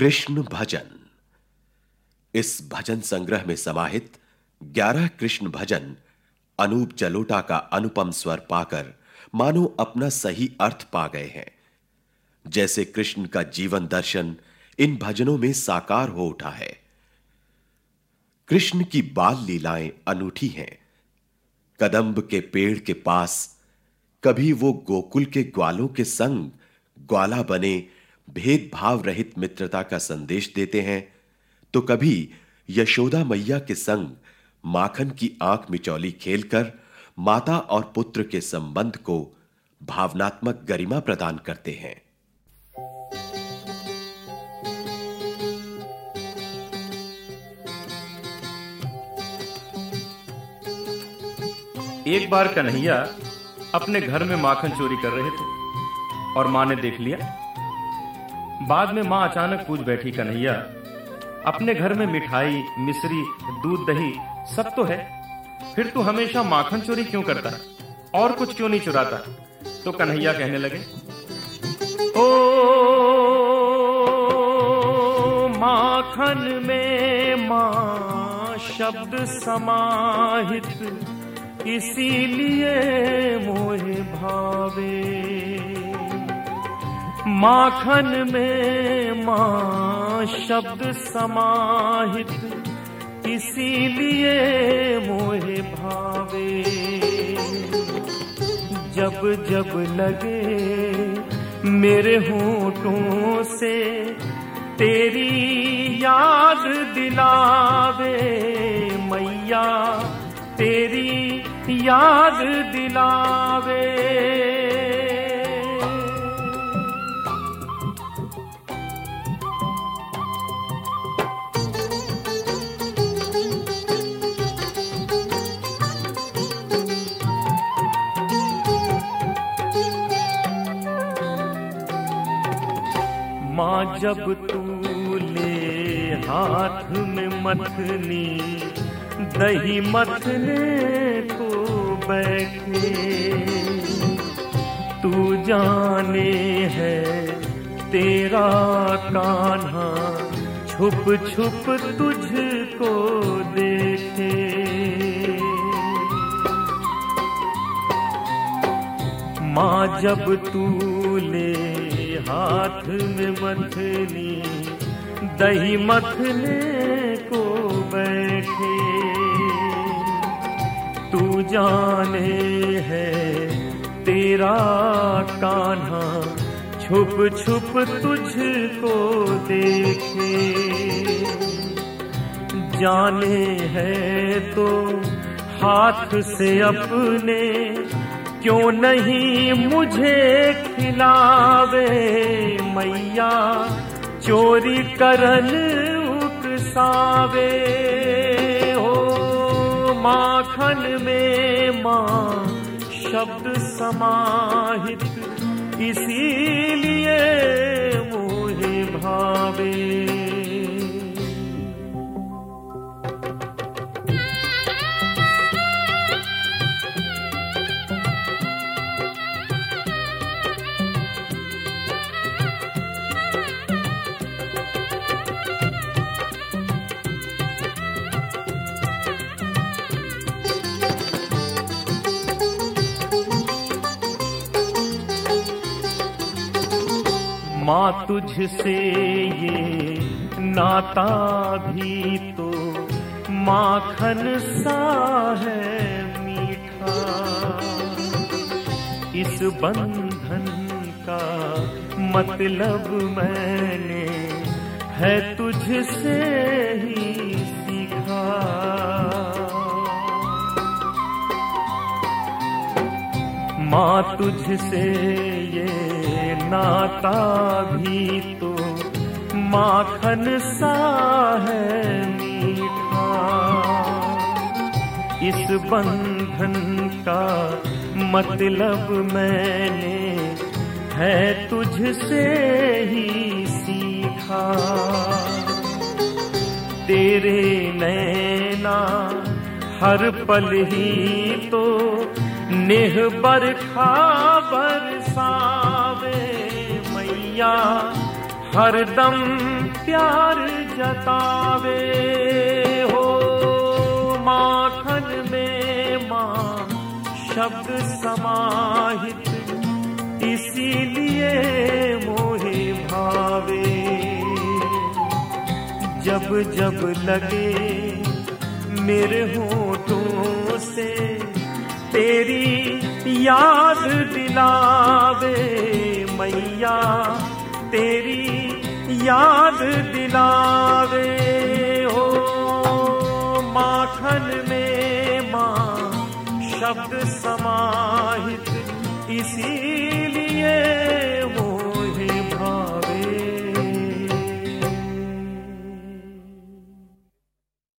कृष्ण भजन। इस भजन संग्रह में समाहित ग्यारह कृष्ण भजन अनूप जलोटा का अनुपम स्वर पाकर मानो अपना सही अर्थ पा गए हैं। जैसे कृष्ण का जीवन दर्शन इन भजनों में साकार हो उठा है। कृष्ण की बाल लीलाएँ अनूठी हैं। कदम्ब के पेड़ के पास कभी वो गोकुल के ग्वालों के संग ग्वाला बने भेदभाव रहित मित्रता का संदेश देते हैं तो कभी यशोदा मैया के संग माखन की आँख मिचौली खेलकर माता और पुत्र के संबंध को भावनात्मक गरिमा प्रदान करते हैं। एक बार कन्हैया अपने घर में माखन चोरी कर रहे थे और माँ ने देख लिया बाद में माँ अचानक पूछ बैठी, कन्हैया, अपने घर में मिठाई, मिश्री, दूध, दही सब तो है, फिर तू हमेशा माखन चोरी क्यों करता है और कुछ क्यों नहीं चुराता? तो कन्हैया कहने लगे, ओ, माखन में माँ शब्द समाहित, इसीलिए मोहे भावे। माखन में माँ शब्द समाहित, इसीलिए मोहे भावे। जब जब लगे मेरे होठों से तेरी याद दिलावे, मैया तेरी याद दिलावे। माँ जब तू ले हाथ में मथनी, दही मथने को बैठे। तू जाने है तेरा कान्हा, छुप छुप तुझको देखे। माँ जब तू हाथ में मथनी दही मथने को बैठे। तू जाने है तेरा कान्हा, छुप छुप तुझको देखे। जाने है तो हाथ से अपने क्यों नहीं मुझे खिलावे मैया? चोरी करन उकसावे। माखन में माँ शब्द समाहित इसीलिए माँ तुझसे ये नाता भी तो माखन सा है मीठा। इस बंधन का मतलब मैंने है तुझसे ही माँ तुझसे ये नाता भी तो माखन सा है मीठा। इस बंधन का मतलब मैंने है तुझसे ही सीखा। तेरे नैना हर पल ही तो नेह बरखा बरसावे मैया हरदम प्यार जतावे हो। माखन में माँ शब्द समाहित, इसीलिए मोहे भावे। जब जब लगे मेरे होठों से तेरी याद दिलावे मैया तेरी याद दिलावे। हो माखन में माँ शब्द समाहित